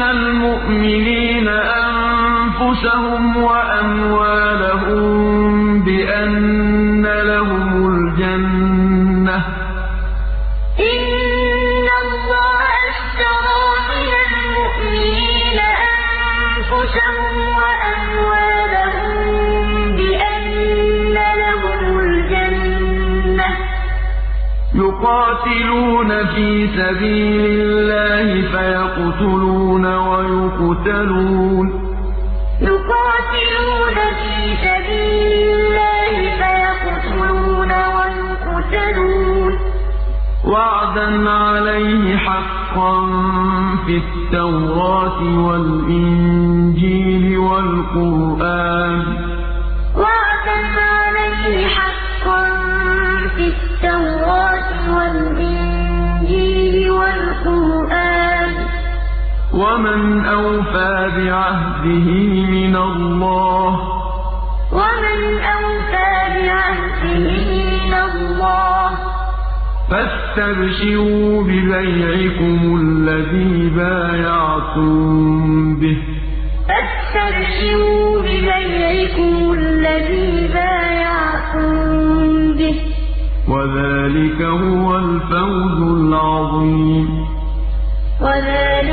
من المؤمنين أنفسهم وأموالهم بأن لهم الجنة إن الله اشترى من المؤمنين أنفسهم وأموالهم يقاتلون في سبيل الله فيقتلون ويقتلون. يقاتلون في سبيل الله فيقتلون ويقتلون. وعدا عليه حقا في التوراة والإنجيل والقرآن. وعدا عليه حقا في التوراة ومن أوفى بعهده من الله ومن أوفى بعهده فاستبشروا ببيعكم الذي بايعتم به فاستبشروا ببيعكم الذي بايعتم به وذلك هو الفوز العظيم وذلك